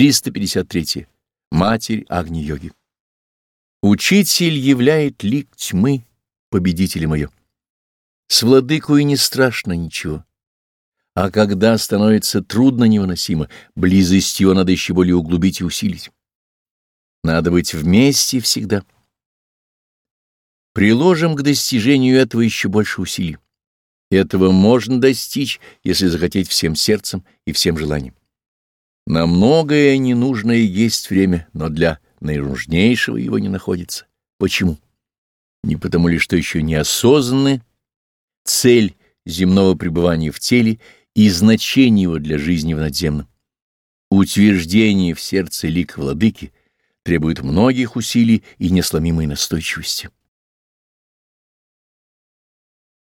353. Матерь Агни-йоги. Учитель являет лик тьмы, победителя мое. С владыкою не страшно ничего. А когда становится трудно невыносимо, близость его надо еще более углубить и усилить. Надо быть вместе всегда. Приложим к достижению этого еще больше усилий. Этого можно достичь, если захотеть всем сердцем и всем желанием. На многое ненужное есть время, но для наинужнейшего его не находится. Почему? Не потому ли, что еще не осознаны цель земного пребывания в теле и значение его для жизни в надземном. Утверждение в сердце лик владыки требует многих усилий и несломимой настойчивости.